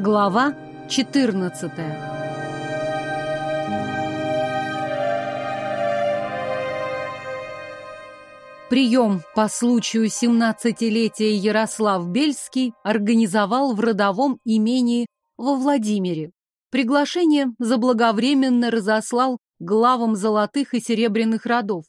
Глава 14 Прием по случаю 17-летия Ярослав Бельский организовал в родовом имении во Владимире. Приглашение заблаговременно разослал главам золотых и серебряных родов,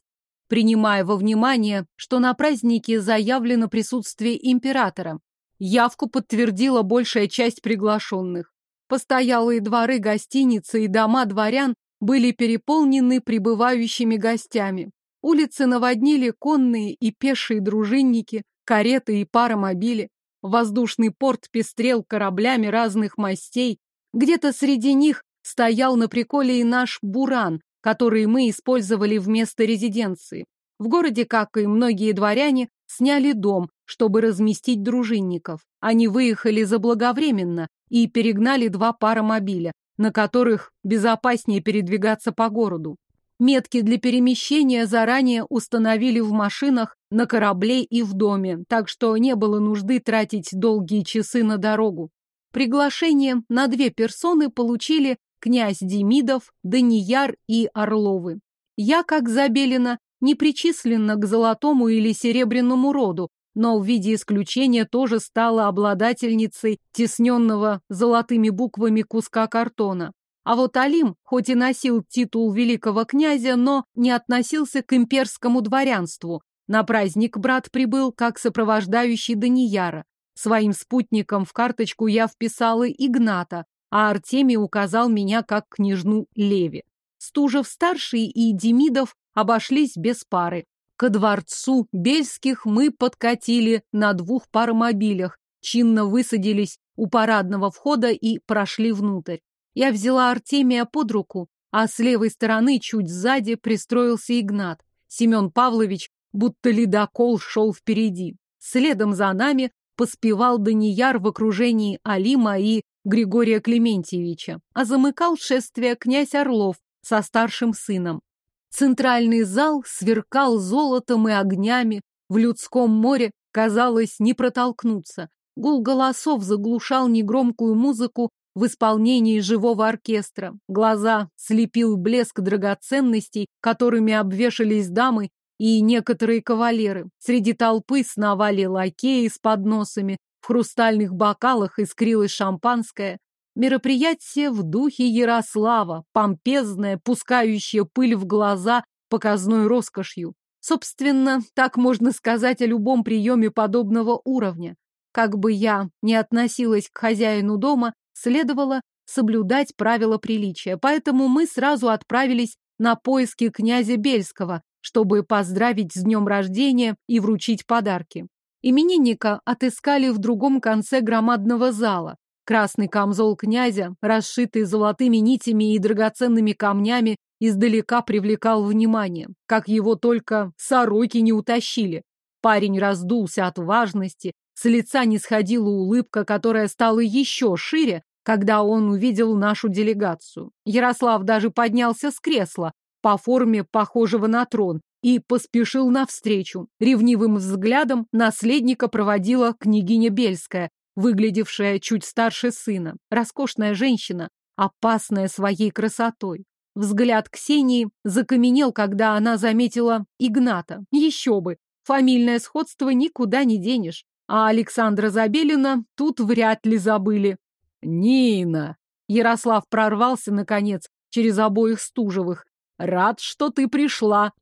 принимая во внимание, что на празднике заявлено присутствие императора. Явку подтвердила большая часть приглашенных. Постоялые дворы гостиницы и дома дворян были переполнены прибывающими гостями. Улицы наводнили конные и пешие дружинники, кареты и паромобили. Воздушный порт пестрел кораблями разных мастей. Где-то среди них стоял на приколе и наш «Буран», который мы использовали вместо резиденции. В городе, как и многие дворяне, сняли дом, чтобы разместить дружинников. Они выехали заблаговременно и перегнали два паромобиля, на которых безопаснее передвигаться по городу. Метки для перемещения заранее установили в машинах, на корабле и в доме, так что не было нужды тратить долгие часы на дорогу. Приглашение на две персоны получили князь Демидов, Данияр и Орловы. Я, как Забелина, не причислена к золотому или серебряному роду, но в виде исключения тоже стала обладательницей тесненного золотыми буквами куска картона. А вот Алим, хоть и носил титул великого князя, но не относился к имперскому дворянству. На праздник брат прибыл как сопровождающий Данияра. Своим спутником в карточку я вписала Игната, а Артемий указал меня как княжну Леви. Стужев-старший и Демидов обошлись без пары. Ко дворцу Бельских мы подкатили на двух паромобилях, чинно высадились у парадного входа и прошли внутрь. Я взяла Артемия под руку, а с левой стороны, чуть сзади, пристроился Игнат. Семен Павлович, будто ледокол, шел впереди. Следом за нами поспевал Данияр в окружении Алима и Григория Клементьевича, а замыкал шествие князь Орлов со старшим сыном. Центральный зал сверкал золотом и огнями, в людском море, казалось, не протолкнуться. Гул голосов заглушал негромкую музыку в исполнении живого оркестра. Глаза слепил блеск драгоценностей, которыми обвешались дамы и некоторые кавалеры. Среди толпы сновали лакеи с подносами, в хрустальных бокалах искрилось шампанское. Мероприятие в духе Ярослава, помпезное, пускающее пыль в глаза показной роскошью. Собственно, так можно сказать о любом приеме подобного уровня. Как бы я ни относилась к хозяину дома, следовало соблюдать правила приличия, поэтому мы сразу отправились на поиски князя Бельского, чтобы поздравить с днем рождения и вручить подарки. Именинника отыскали в другом конце громадного зала. Красный камзол князя, расшитый золотыми нитями и драгоценными камнями, издалека привлекал внимание, как его только сороки не утащили. Парень раздулся от важности, с лица не сходила улыбка, которая стала еще шире, когда он увидел нашу делегацию. Ярослав даже поднялся с кресла, по форме похожего на трон, и поспешил навстречу. Ревнивым взглядом наследника проводила княгиня Бельская, выглядевшая чуть старше сына. Роскошная женщина, опасная своей красотой. Взгляд Ксении закаменел, когда она заметила Игната. Еще бы, фамильное сходство никуда не денешь. А Александра Забелина тут вряд ли забыли. «Нина!» Ярослав прорвался, наконец, через обоих Стужевых. «Рад, что ты пришла!»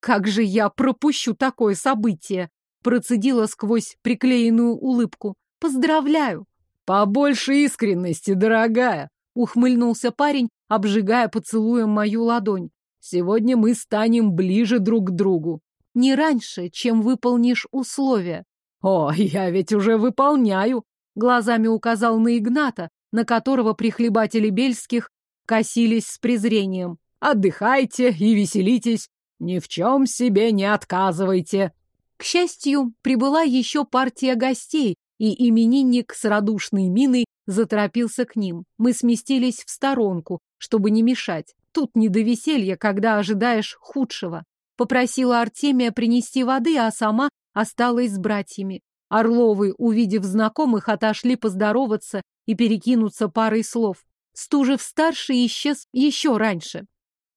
Как же я пропущу такое событие? Процедила сквозь приклеенную улыбку. Поздравляю. Побольше искренности, дорогая. Ухмыльнулся парень, обжигая поцелуем мою ладонь. Сегодня мы станем ближе друг к другу. Не раньше, чем выполнишь условия. О, я ведь уже выполняю. Глазами указал на Игната, на которого прихлебатели Бельских косились с презрением. Отдыхайте и веселитесь. Ни в чем себе не отказывайте. К счастью, прибыла еще партия гостей, и именинник с радушной миной заторопился к ним. Мы сместились в сторонку, чтобы не мешать. Тут не до веселья, когда ожидаешь худшего. Попросила Артемия принести воды, а сама осталась с братьями. Орловы, увидев знакомых, отошли поздороваться и перекинуться парой слов. Стужев-старший исчез еще раньше.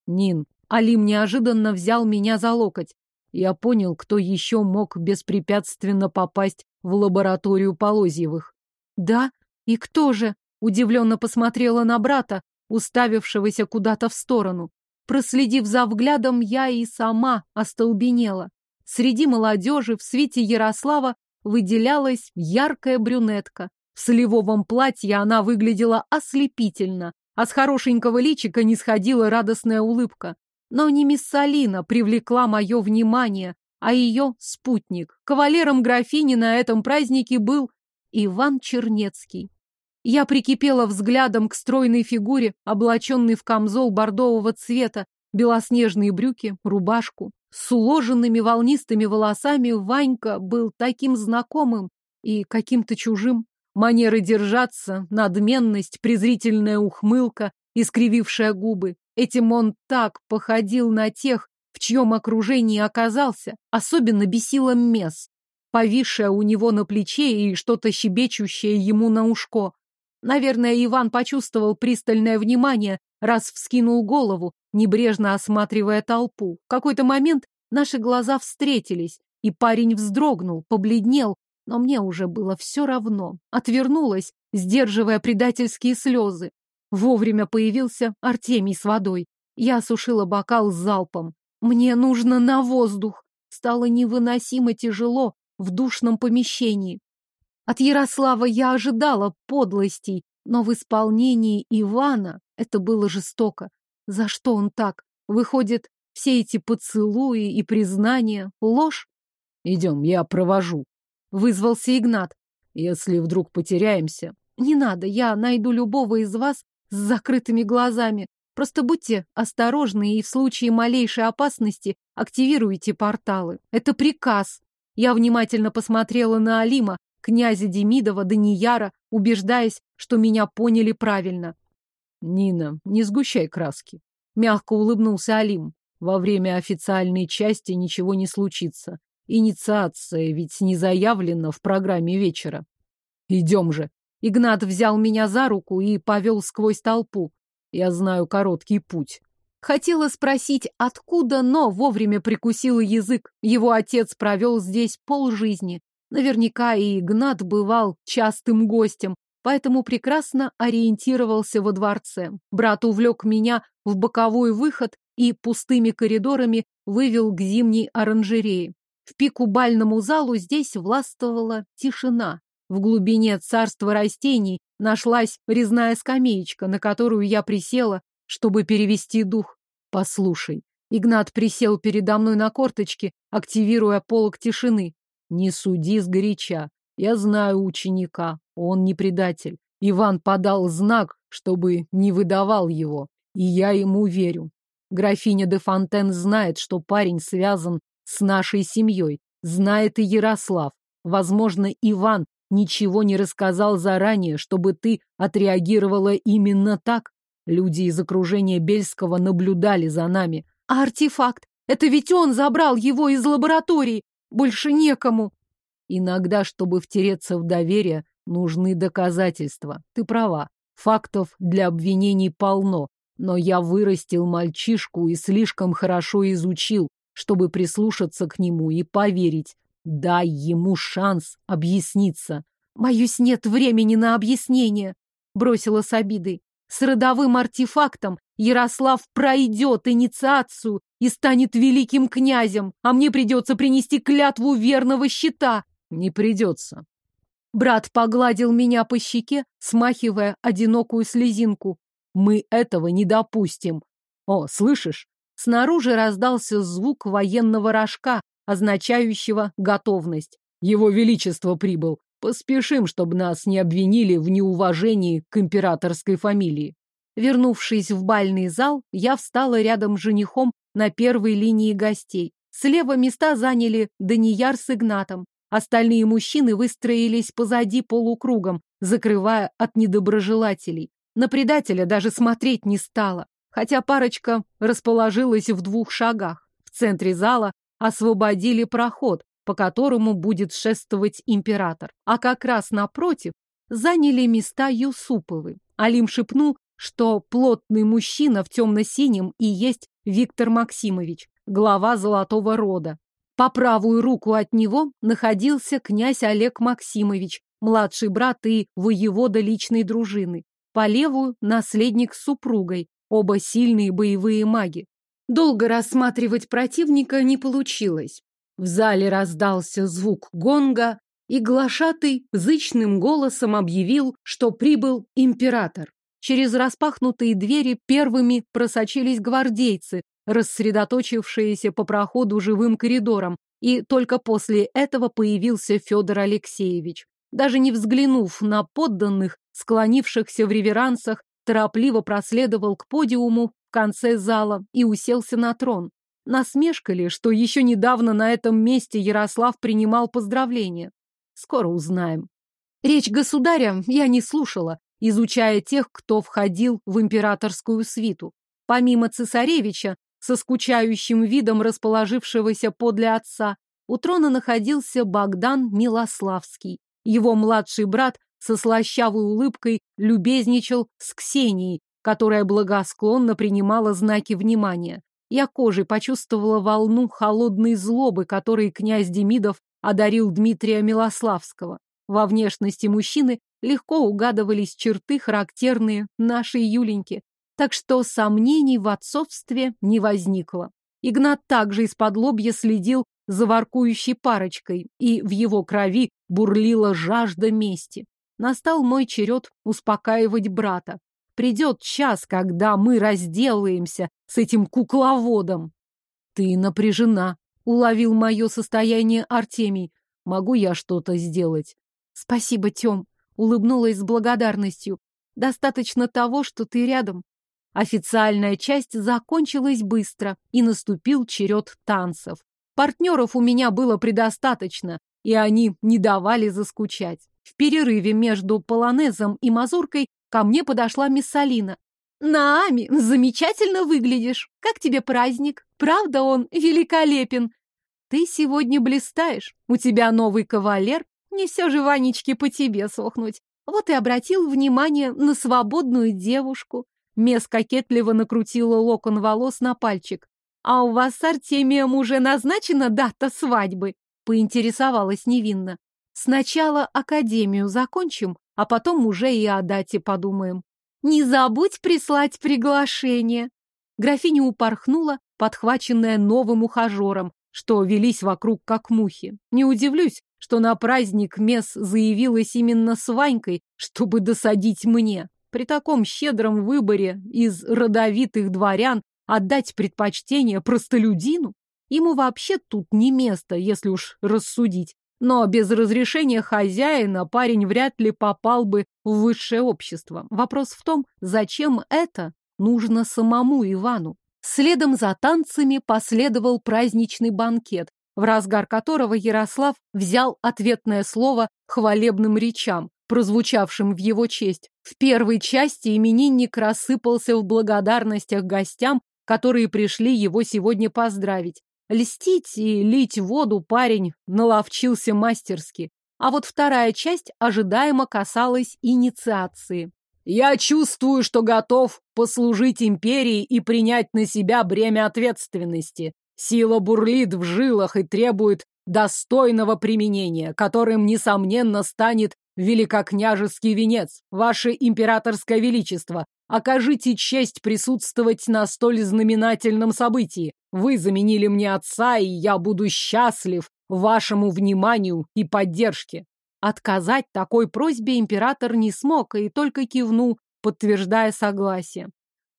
Нин, Алим неожиданно взял меня за локоть. Я понял, кто еще мог беспрепятственно попасть в лабораторию Полозьевых. Да? И кто же? Удивленно посмотрела на брата, уставившегося куда-то в сторону. Проследив за взглядом, я и сама остолбенела. Среди молодежи в свете Ярослава выделялась яркая брюнетка. В сливовом платье она выглядела ослепительно, а с хорошенького личика не сходила радостная улыбка. Но не мисс Салина привлекла мое внимание, а ее спутник. Кавалером графини на этом празднике был Иван Чернецкий. Я прикипела взглядом к стройной фигуре, облаченной в камзол бордового цвета, белоснежные брюки, рубашку. С уложенными волнистыми волосами Ванька был таким знакомым и каким-то чужим. Манеры держаться, надменность, презрительная ухмылка, искривившая губы. Этим он так походил на тех, в чьем окружении оказался. Особенно бесила Мес, повисшая у него на плече и что-то щебечущее ему на ушко. Наверное, Иван почувствовал пристальное внимание, раз вскинул голову, небрежно осматривая толпу. В какой-то момент наши глаза встретились, и парень вздрогнул, побледнел, но мне уже было все равно. Отвернулась, сдерживая предательские слезы. Вовремя появился Артемий с водой. Я осушила бокал с залпом. Мне нужно на воздух. Стало невыносимо тяжело в душном помещении. От Ярослава я ожидала подлостей, но в исполнении Ивана это было жестоко. За что он так? Выходит, все эти поцелуи и признания — ложь? Идем, я провожу. Вызвался Игнат. Если вдруг потеряемся. Не надо, я найду любого из вас с закрытыми глазами. Просто будьте осторожны и в случае малейшей опасности активируйте порталы. Это приказ. Я внимательно посмотрела на Алима, князя Демидова, Данияра, убеждаясь, что меня поняли правильно. Нина, не сгущай краски. Мягко улыбнулся Алим. Во время официальной части ничего не случится. Инициация ведь не заявлена в программе вечера. Идем же. Игнат взял меня за руку и повел сквозь толпу. Я знаю короткий путь. Хотела спросить, откуда, но вовремя прикусила язык. Его отец провел здесь полжизни. Наверняка и Игнат бывал частым гостем, поэтому прекрасно ориентировался во дворце. Брат увлек меня в боковой выход и пустыми коридорами вывел к зимней оранжерее. В пику бальному залу здесь властвовала тишина. В глубине царства растений нашлась резная скамеечка, на которую я присела, чтобы перевести дух. Послушай. Игнат присел передо мной на корточки, активируя полог тишины. Не суди сгоряча. Я знаю ученика. Он не предатель. Иван подал знак, чтобы не выдавал его. И я ему верю. Графиня де Фонтен знает, что парень связан с нашей семьей. Знает и Ярослав. Возможно, Иван ничего не рассказал заранее, чтобы ты отреагировала именно так. Люди из окружения Бельского наблюдали за нами. А артефакт? Это ведь он забрал его из лаборатории. Больше некому. Иногда, чтобы втереться в доверие, нужны доказательства. Ты права. Фактов для обвинений полно. Но я вырастил мальчишку и слишком хорошо изучил, чтобы прислушаться к нему и поверить. Дай ему шанс объясниться. Боюсь, нет времени на объяснение, бросила с обидой. С родовым артефактом Ярослав пройдет инициацию и станет великим князем, а мне придется принести клятву верного щита. Не придется. Брат погладил меня по щеке, смахивая одинокую слезинку. Мы этого не допустим. О, слышишь? Снаружи раздался звук военного рожка, означающего готовность. Его Величество прибыл. Поспешим, чтобы нас не обвинили в неуважении к императорской фамилии. Вернувшись в бальный зал, я встала рядом с женихом на первой линии гостей. Слева места заняли Данияр с Игнатом. Остальные мужчины выстроились позади полукругом, закрывая от недоброжелателей. На предателя даже смотреть не стала, хотя парочка расположилась в двух шагах. В центре зала освободили проход, по которому будет шествовать император. А как раз напротив заняли места Юсуповы. Алим шепнул, что плотный мужчина в темно-синем и есть Виктор Максимович, глава Золотого рода. По правую руку от него находился князь Олег Максимович, младший брат и воевода личной дружины. По левую – наследник с супругой, оба сильные боевые маги. Долго рассматривать противника не получилось. В зале раздался звук гонга, и глашатый зычным голосом объявил, что прибыл император. Через распахнутые двери первыми просочились гвардейцы, рассредоточившиеся по проходу живым коридором, и только после этого появился Федор Алексеевич. Даже не взглянув на подданных, склонившихся в реверансах, торопливо проследовал к подиуму в конце зала и уселся на трон. Насмешка ли, что еще недавно на этом месте Ярослав принимал поздравления? Скоро узнаем. Речь государя я не слушала, изучая тех, кто входил в императорскую свиту. Помимо цесаревича, со скучающим видом расположившегося подле отца, у трона находился Богдан Милославский. Его младший брат со слащавой улыбкой любезничал с Ксенией, которая благосклонно принимала знаки внимания. Я кожей почувствовала волну холодной злобы, которой князь Демидов одарил Дмитрия Милославского. Во внешности мужчины легко угадывались черты, характерные нашей Юленьке, так что сомнений в отцовстве не возникло. Игнат также из-под лобья следил за воркующей парочкой, и в его крови бурлила жажда мести. Настал мой черед успокаивать брата. Придет час, когда мы разделаемся с этим кукловодом. Ты напряжена, уловил мое состояние Артемий. Могу я что-то сделать? Спасибо, Тем, улыбнулась с благодарностью. Достаточно того, что ты рядом. Официальная часть закончилась быстро, и наступил черед танцев. Партнеров у меня было предостаточно, и они не давали заскучать. В перерыве между полонезом и мазуркой ко мне подошла мисс Алина. «Наами, замечательно выглядишь. Как тебе праздник? Правда, он великолепен. Ты сегодня блистаешь. У тебя новый кавалер. Не все же, Ванечке, по тебе сохнуть. Вот и обратил внимание на свободную девушку. Мес кокетливо накрутила локон волос на пальчик. «А у вас с Артемием уже назначена дата свадьбы?» — поинтересовалась невинно. «Сначала академию закончим, а потом уже и о дате подумаем. Не забудь прислать приглашение!» Графиня упорхнула, подхваченная новым ухажером, что велись вокруг как мухи. Не удивлюсь, что на праздник Мес заявилась именно с Ванькой, чтобы досадить мне. При таком щедром выборе из родовитых дворян отдать предпочтение простолюдину? Ему вообще тут не место, если уж рассудить. Но без разрешения хозяина парень вряд ли попал бы в высшее общество. Вопрос в том, зачем это нужно самому Ивану. Следом за танцами последовал праздничный банкет, в разгар которого Ярослав взял ответное слово хвалебным речам, прозвучавшим в его честь. В первой части именинник рассыпался в благодарностях гостям, которые пришли его сегодня поздравить. Льстить и лить воду парень наловчился мастерски. А вот вторая часть ожидаемо касалась инициации. «Я чувствую, что готов послужить империи и принять на себя бремя ответственности. Сила бурлит в жилах и требует достойного применения, которым, несомненно, станет великокняжеский венец, ваше императорское величество, окажите честь присутствовать на столь знаменательном событии. Вы заменили мне отца, и я буду счастлив вашему вниманию и поддержке. Отказать такой просьбе император не смог и только кивнул, подтверждая согласие.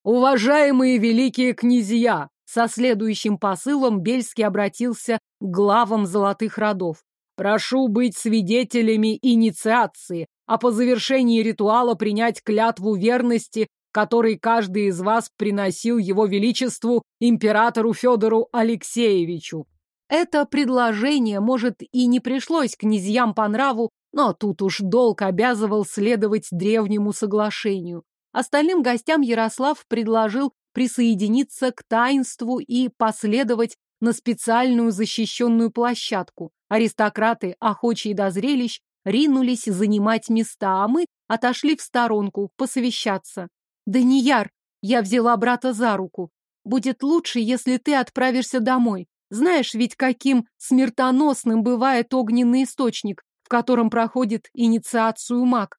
Уважаемые великие князья, со следующим посылом Бельский обратился к главам золотых родов. Прошу быть свидетелями инициации, а по завершении ритуала принять клятву верности, который каждый из вас приносил его величеству императору Федору Алексеевичу. Это предложение, может, и не пришлось князьям по нраву, но тут уж долг обязывал следовать древнему соглашению. Остальным гостям Ярослав предложил присоединиться к таинству и последовать на специальную защищенную площадку. Аристократы, охочие до зрелищ, ринулись занимать места, а мы отошли в сторонку посовещаться. «Данияр!» Я взяла брата за руку. «Будет лучше, если ты отправишься домой. Знаешь ведь, каким смертоносным бывает огненный источник, в котором проходит инициацию маг.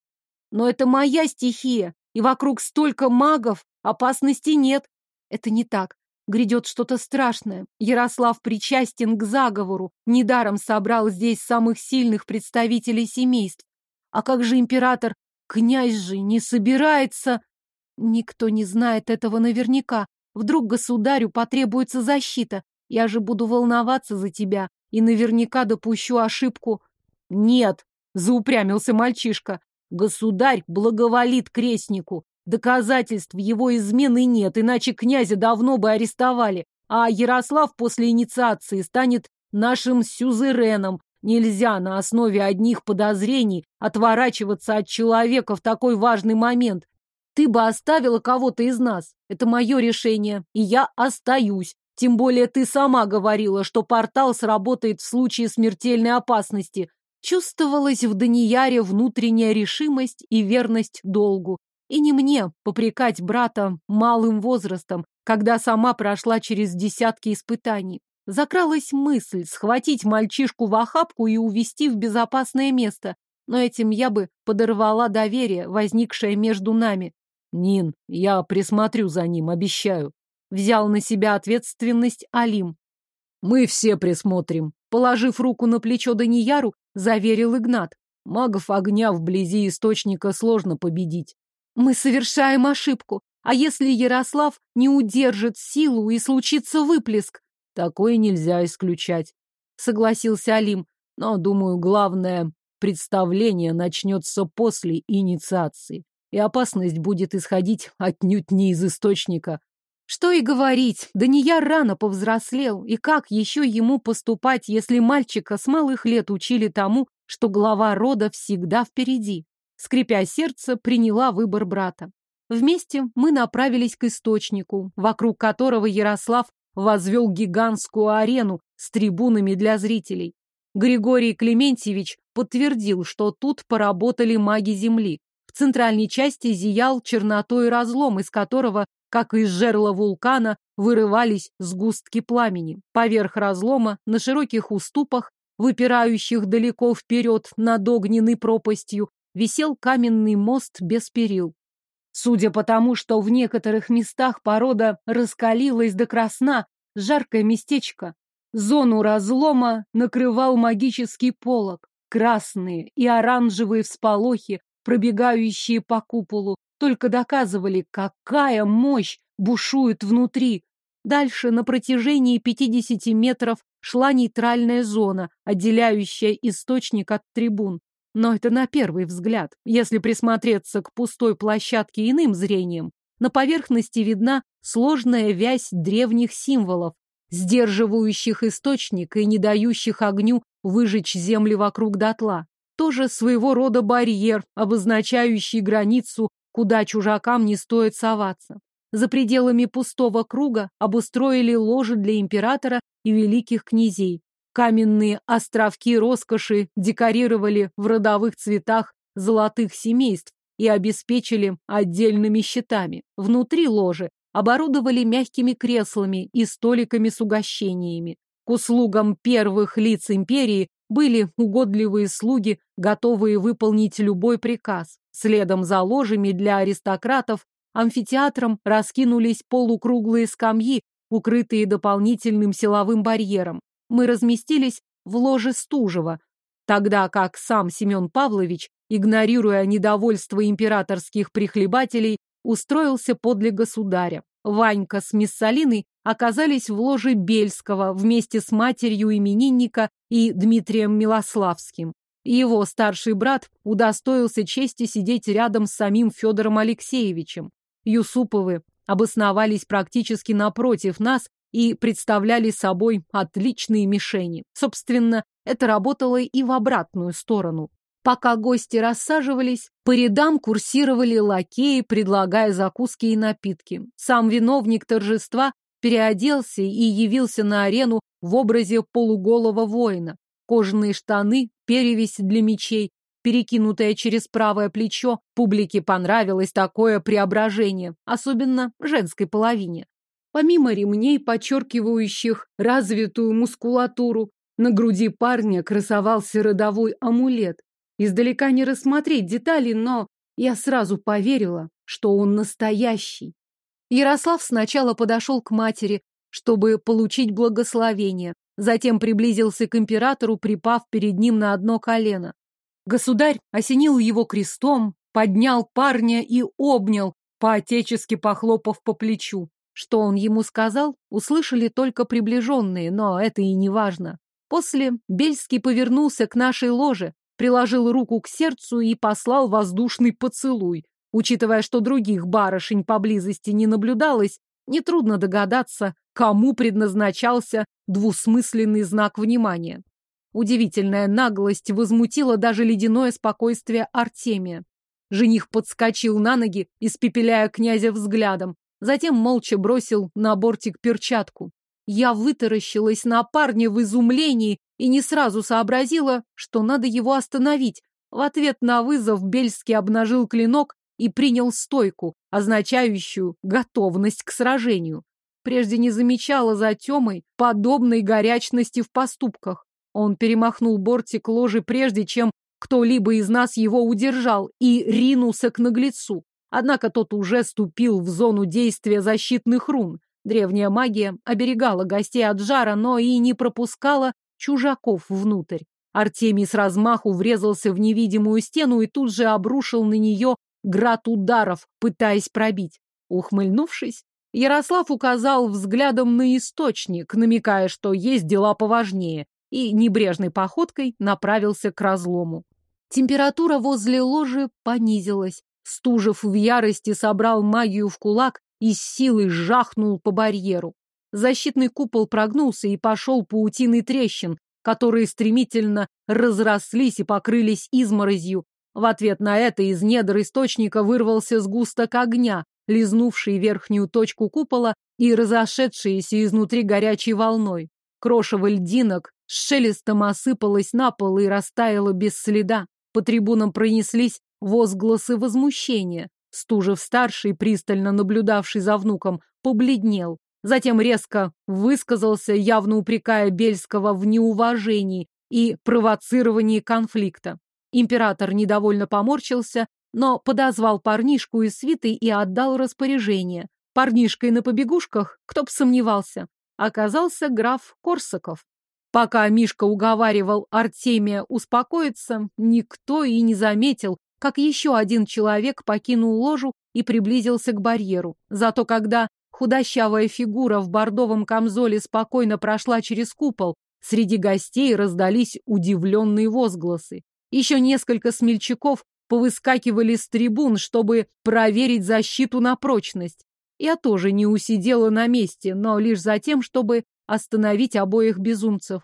Но это моя стихия, и вокруг столько магов, опасности нет. Это не так. Грядет что-то страшное. Ярослав причастен к заговору. Недаром собрал здесь самых сильных представителей семейств. А как же император? Князь же не собирается... Никто не знает этого наверняка. Вдруг государю потребуется защита. Я же буду волноваться за тебя и наверняка допущу ошибку. Нет, заупрямился мальчишка. Государь благоволит крестнику. Доказательств его измены нет, иначе князя давно бы арестовали. А Ярослав после инициации станет нашим сюзереном. Нельзя на основе одних подозрений отворачиваться от человека в такой важный момент. Ты бы оставила кого-то из нас. Это мое решение, и я остаюсь. Тем более ты сама говорила, что портал сработает в случае смертельной опасности. Чувствовалась в Данияре внутренняя решимость и верность долгу. И не мне попрекать брата малым возрастом, когда сама прошла через десятки испытаний. Закралась мысль схватить мальчишку в охапку и увести в безопасное место, но этим я бы подорвала доверие, возникшее между нами. Нин, я присмотрю за ним, обещаю. Взял на себя ответственность Алим. Мы все присмотрим. Положив руку на плечо Данияру, заверил Игнат. Магов огня вблизи источника сложно победить. Мы совершаем ошибку. А если Ярослав не удержит силу и случится выплеск? Такое нельзя исключать, согласился Алим. Но, думаю, главное представление начнется после инициации и опасность будет исходить отнюдь не из источника. Что и говорить, да не я рано повзрослел, и как еще ему поступать, если мальчика с малых лет учили тому, что глава рода всегда впереди? Скрипя сердце, приняла выбор брата. Вместе мы направились к источнику, вокруг которого Ярослав возвел гигантскую арену с трибунами для зрителей. Григорий Клементьевич подтвердил, что тут поработали маги Земли, в центральной части зиял чернотой разлом, из которого, как из жерла вулкана, вырывались сгустки пламени. Поверх разлома, на широких уступах, выпирающих далеко вперед над огненной пропастью, висел каменный мост без перил. Судя по тому, что в некоторых местах порода раскалилась до красна, жаркое местечко, зону разлома накрывал магический полог. Красные и оранжевые всполохи пробегающие по куполу, только доказывали, какая мощь бушует внутри. Дальше на протяжении 50 метров шла нейтральная зона, отделяющая источник от трибун. Но это на первый взгляд. Если присмотреться к пустой площадке иным зрением, на поверхности видна сложная вязь древних символов, сдерживающих источник и не дающих огню выжечь земли вокруг дотла тоже своего рода барьер, обозначающий границу, куда чужакам не стоит соваться. За пределами пустого круга обустроили ложи для императора и великих князей. Каменные островки роскоши декорировали в родовых цветах золотых семейств и обеспечили отдельными щитами. Внутри ложи оборудовали мягкими креслами и столиками с угощениями. К услугам первых лиц империи были угодливые слуги, готовые выполнить любой приказ. Следом за ложами для аристократов амфитеатром раскинулись полукруглые скамьи, укрытые дополнительным силовым барьером. Мы разместились в ложе Стужева, тогда как сам Семен Павлович, игнорируя недовольство императорских прихлебателей, устроился подле государя. Ванька с Миссалиной оказались в ложе Бельского вместе с матерью именинника и Дмитрием Милославским. Его старший брат удостоился чести сидеть рядом с самим Федором Алексеевичем. Юсуповы обосновались практически напротив нас и представляли собой отличные мишени. Собственно, это работало и в обратную сторону. Пока гости рассаживались, по рядам курсировали лакеи, предлагая закуски и напитки. Сам виновник торжества переоделся и явился на арену в образе полуголого воина. кожаные штаны, перевесь для мечей, перекинутая через правое плечо. Публике понравилось такое преображение, особенно женской половине. Помимо ремней, подчеркивающих развитую мускулатуру, на груди парня красовался родовой амулет. Издалека не рассмотреть детали, но я сразу поверила, что он настоящий. Ярослав сначала подошел к матери, чтобы получить благословение, затем приблизился к императору, припав перед ним на одно колено. Государь осенил его крестом, поднял парня и обнял, поотечески похлопав по плечу. Что он ему сказал, услышали только приближенные, но это и не важно. После Бельский повернулся к нашей ложе, приложил руку к сердцу и послал воздушный поцелуй. Учитывая, что других барышень поблизости не наблюдалось, нетрудно догадаться, кому предназначался двусмысленный знак внимания. Удивительная наглость возмутила даже ледяное спокойствие Артемия. Жених подскочил на ноги, испепеляя князя взглядом, затем молча бросил на бортик перчатку. Я вытаращилась на парня в изумлении и не сразу сообразила, что надо его остановить. В ответ на вызов Бельский обнажил клинок и принял стойку, означающую готовность к сражению. Прежде не замечала за Темой подобной горячности в поступках. Он перемахнул бортик ложи прежде, чем кто-либо из нас его удержал и ринулся к наглецу. Однако тот уже ступил в зону действия защитных рун. Древняя магия оберегала гостей от жара, но и не пропускала чужаков внутрь. Артемий с размаху врезался в невидимую стену и тут же обрушил на нее град ударов, пытаясь пробить. Ухмыльнувшись, Ярослав указал взглядом на источник, намекая, что есть дела поважнее, и небрежной походкой направился к разлому. Температура возле ложи понизилась. Стужев в ярости собрал магию в кулак и с силой жахнул по барьеру. Защитный купол прогнулся и пошел паутиной трещин, которые стремительно разрослись и покрылись изморозью. В ответ на это из недр источника вырвался сгусток огня, лизнувший верхнюю точку купола и разошедшийся изнутри горячей волной. Крошево льдинок с шелестом осыпалось на пол и растаяло без следа. По трибунам пронеслись возгласы возмущения. Стужев-старший, пристально наблюдавший за внуком, побледнел. Затем резко высказался, явно упрекая Бельского в неуважении и провоцировании конфликта. Император недовольно поморщился, но подозвал парнишку из свиты и отдал распоряжение. Парнишкой на побегушках, кто б сомневался, оказался граф Корсаков. Пока Мишка уговаривал Артемия успокоиться, никто и не заметил, как еще один человек покинул ложу и приблизился к барьеру. Зато когда худощавая фигура в бордовом камзоле спокойно прошла через купол, среди гостей раздались удивленные возгласы. Еще несколько смельчаков повыскакивали с трибун, чтобы проверить защиту на прочность. Я тоже не усидела на месте, но лишь за тем, чтобы остановить обоих безумцев.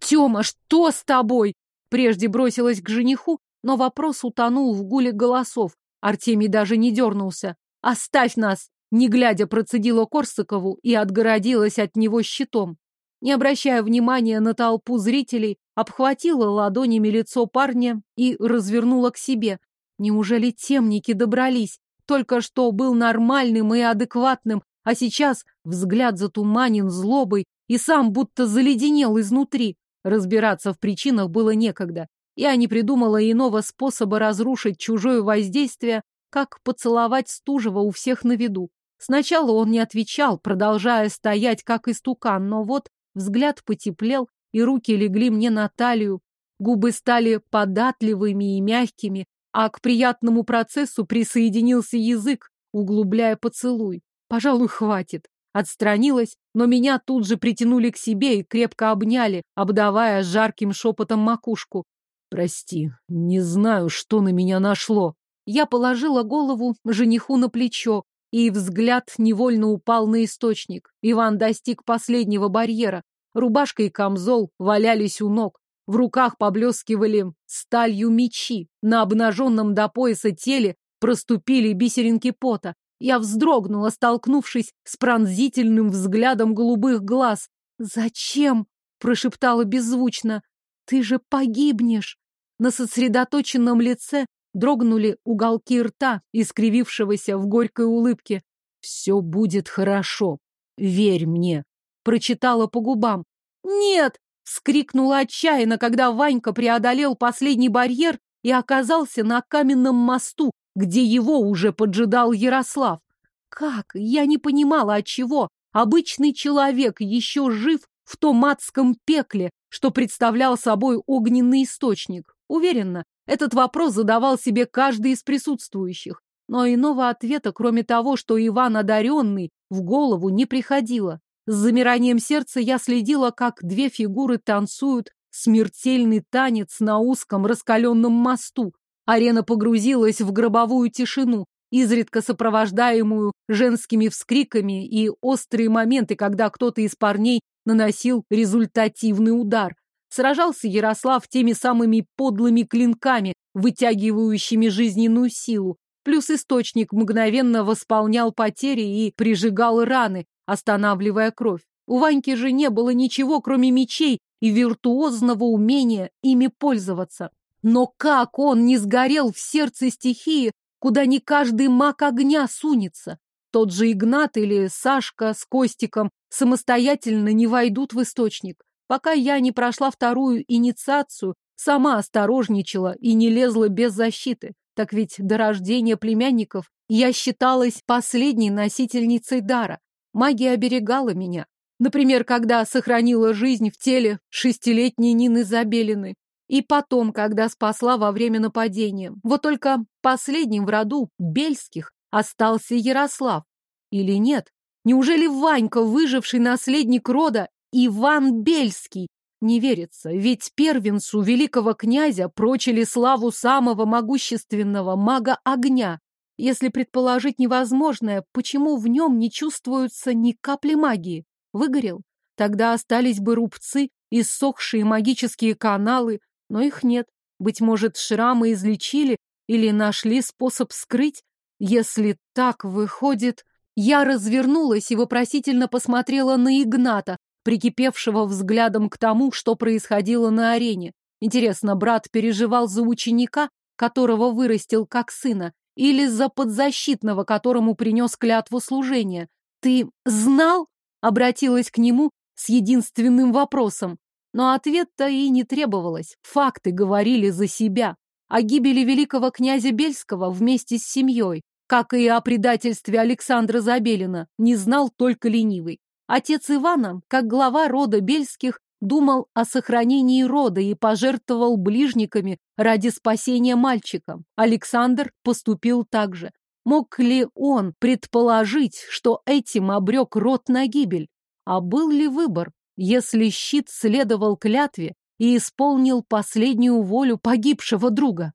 «Тема, что с тобой?» Прежде бросилась к жениху, но вопрос утонул в гуле голосов. Артемий даже не дернулся. «Оставь нас!» Не глядя, процедила Корсакову и отгородилась от него щитом. Не обращая внимания на толпу зрителей, обхватила ладонями лицо парня и развернула к себе. Неужели темники добрались? Только что был нормальным и адекватным, а сейчас взгляд затуманен злобой и сам будто заледенел изнутри. Разбираться в причинах было некогда. Я не придумала иного способа разрушить чужое воздействие, как поцеловать Стужева у всех на виду. Сначала он не отвечал, продолжая стоять как истукан, но вот взгляд потеплел, и руки легли мне на талию. Губы стали податливыми и мягкими, а к приятному процессу присоединился язык, углубляя поцелуй. Пожалуй, хватит. Отстранилась, но меня тут же притянули к себе и крепко обняли, обдавая жарким шепотом макушку. Прости, не знаю, что на меня нашло. Я положила голову жениху на плечо, и взгляд невольно упал на источник. Иван достиг последнего барьера, Рубашка и камзол валялись у ног. В руках поблескивали сталью мечи. На обнаженном до пояса теле проступили бисеринки пота. Я вздрогнула, столкнувшись с пронзительным взглядом голубых глаз. «Зачем?» — прошептала беззвучно. Ты же погибнешь. На сосредоточенном лице дрогнули уголки рта, искривившегося в горькой улыбке. Все будет хорошо. Верь мне. Прочитала по губам. Нет! Вскрикнула отчаянно, когда Ванька преодолел последний барьер и оказался на каменном мосту, где его уже поджидал Ярослав. Как? Я не понимала, от чего. Обычный человек еще жив в том адском пекле, что представлял собой огненный источник. Уверенно, этот вопрос задавал себе каждый из присутствующих. Но иного ответа, кроме того, что Иван одаренный, в голову не приходило. С замиранием сердца я следила, как две фигуры танцуют смертельный танец на узком раскаленном мосту. Арена погрузилась в гробовую тишину, изредка сопровождаемую женскими вскриками и острые моменты, когда кто-то из парней наносил результативный удар. Сражался Ярослав теми самыми подлыми клинками, вытягивающими жизненную силу, плюс источник мгновенно восполнял потери и прижигал раны, останавливая кровь. У Ваньки же не было ничего, кроме мечей и виртуозного умения ими пользоваться. Но как он не сгорел в сердце стихии, куда не каждый маг огня сунется? Тот же Игнат или Сашка с Костиком самостоятельно не войдут в источник. Пока я не прошла вторую инициацию, сама осторожничала и не лезла без защиты. Так ведь до рождения племянников я считалась последней носительницей дара. Магия оберегала меня. Например, когда сохранила жизнь в теле шестилетней Нины Забелины. И потом, когда спасла во время нападения. Вот только последним в роду Бельских остался Ярослав. Или нет? Неужели Ванька, выживший наследник рода, Иван Бельский? Не верится, ведь первенцу великого князя прочили славу самого могущественного мага огня. Если предположить невозможное, почему в нем не чувствуется ни капли магии? Выгорел? Тогда остались бы рубцы, иссохшие магические каналы, но их нет. Быть может, шрамы излечили или нашли способ скрыть? Если так выходит... Я развернулась и вопросительно посмотрела на Игната, прикипевшего взглядом к тому, что происходило на арене. Интересно, брат переживал за ученика, которого вырастил как сына, или за подзащитного, которому принес клятву служения? Ты знал? Обратилась к нему с единственным вопросом. Но ответа и не требовалось. Факты говорили за себя. О гибели великого князя Бельского вместе с семьей, как и о предательстве Александра Забелина, не знал только ленивый. Отец Ивана, как глава рода Бельских, думал о сохранении рода и пожертвовал ближниками ради спасения мальчика. Александр поступил так же. Мог ли он предположить, что этим обрек род на гибель? А был ли выбор, если щит следовал клятве и исполнил последнюю волю погибшего друга?